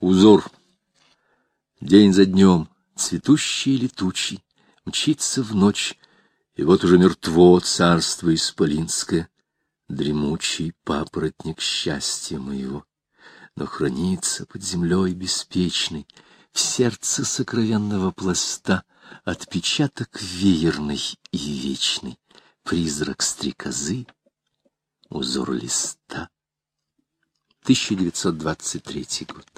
Узор. День за днем, цветущий и летучий, мчится в ночь, и вот уже мертво царство исполинское, дремучий папоротник счастья моего. Но хранится под землей беспечный, в сердце сокровенного пласта, отпечаток веерный и вечный, призрак стрекозы, узор листа. 1923 год.